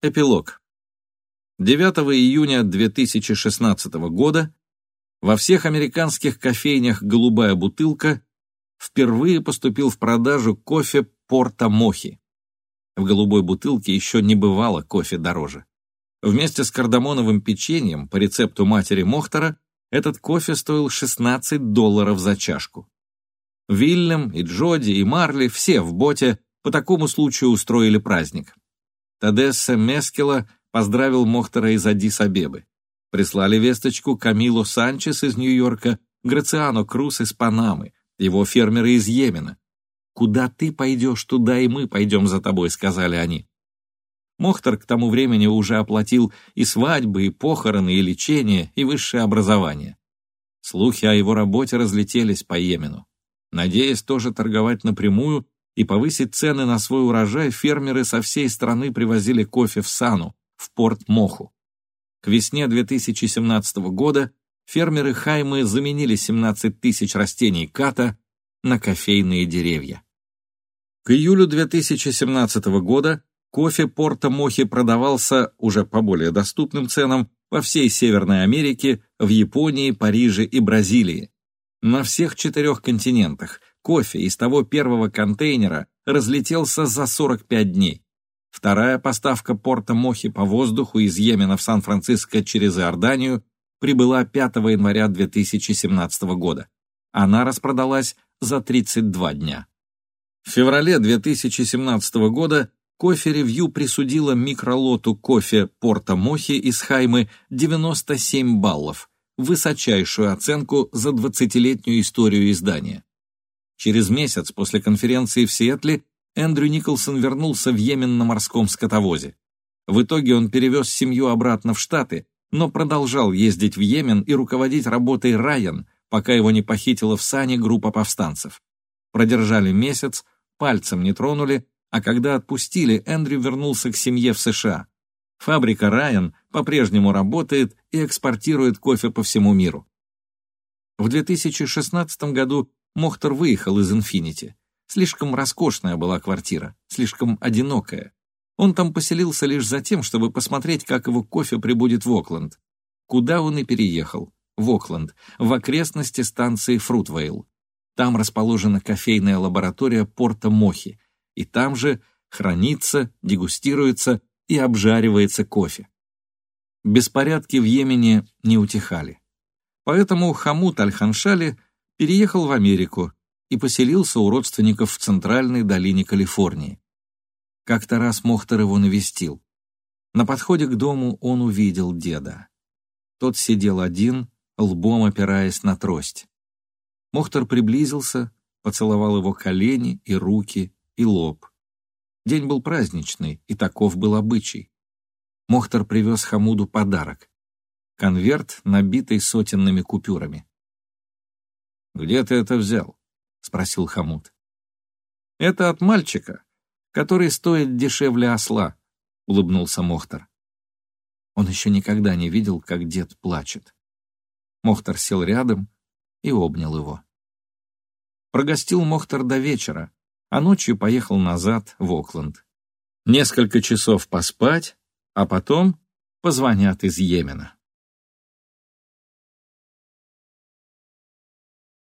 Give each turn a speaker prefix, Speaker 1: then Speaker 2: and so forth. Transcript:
Speaker 1: Эпилог. 9 июня 2016 года во всех американских кофейнях «Голубая бутылка» впервые поступил в продажу кофе Порта Мохи. В «Голубой бутылке» еще не бывало кофе дороже. Вместе с кардамоновым печеньем по рецепту матери Мохтера этот кофе стоил 16 долларов за чашку. Вильям и Джоди и Марли все в боте по такому случаю устроили праздник. Тадесса Мескела поздравил Мохтера из Адис-Абебы. Прислали весточку Камило Санчес из Нью-Йорка, Грациано Круз из Панамы, его фермеры из Йемена. «Куда ты пойдешь, туда и мы пойдем за тобой», — сказали они. Мохтер к тому времени уже оплатил и свадьбы, и похороны, и лечение, и высшее образование. Слухи о его работе разлетелись по Йемену. Надеясь тоже торговать напрямую, и повысить цены на свой урожай, фермеры со всей страны привозили кофе в Сану, в порт Моху. К весне 2017 года фермеры Хаймы заменили 17 тысяч растений ката на кофейные деревья. К июлю 2017 года кофе порта Мохи продавался уже по более доступным ценам во всей Северной Америке, в Японии, Париже и Бразилии. На всех четырех континентах кофе из того первого контейнера разлетелся за 45 дней. Вторая поставка порта Мохи по воздуху из Йемена в Сан-Франциско через Иорданию прибыла 5 января 2017 года. Она распродалась за 32 дня. В феврале 2017 года Кофе Ревью присудила микролоту кофе порта Мохи из Хаймы 97 баллов, высочайшую оценку за 20-летнюю историю издания. Через месяц после конференции в Сиэтле Эндрю Николсон вернулся в Йемен на морском скотовозе. В итоге он перевез семью обратно в Штаты, но продолжал ездить в Йемен и руководить работой Райан, пока его не похитила в Сане группа повстанцев. Продержали месяц, пальцем не тронули, а когда отпустили, Эндрю вернулся к семье в США. Фабрика Райан по-прежнему работает и экспортирует кофе по всему миру. В 2016 году Мохтер выехал из «Инфинити». Слишком роскошная была квартира, слишком одинокая. Он там поселился лишь за тем, чтобы посмотреть, как его кофе прибудет в Окленд. Куда он и переехал? В Окленд, в окрестности станции Фрутвейл. Там расположена кофейная лаборатория порта Мохи, и там же хранится, дегустируется и обжаривается кофе. Беспорядки в Йемене не утихали. Поэтому Хамут Аль-Ханшали переехал в Америку и поселился у родственников в центральной долине Калифорнии. Как-то раз Мохтар его навестил. На подходе к дому он увидел деда. Тот сидел один, лбом опираясь на трость. Мохтар приблизился, поцеловал его колени и руки, и лоб. День был праздничный, и таков был обычай. Мохтар привез Хамуду подарок. Конверт, набитый сотенными купюрами. «Где ты это взял?» — спросил Хамут. «Это от мальчика, который стоит дешевле осла», — улыбнулся Мохтар. Он еще никогда не видел, как дед плачет. Мохтар сел рядом и обнял его. Прогостил Мохтар до вечера, а ночью поехал назад в Окленд. Несколько часов поспать, а потом позвонят из Йемена.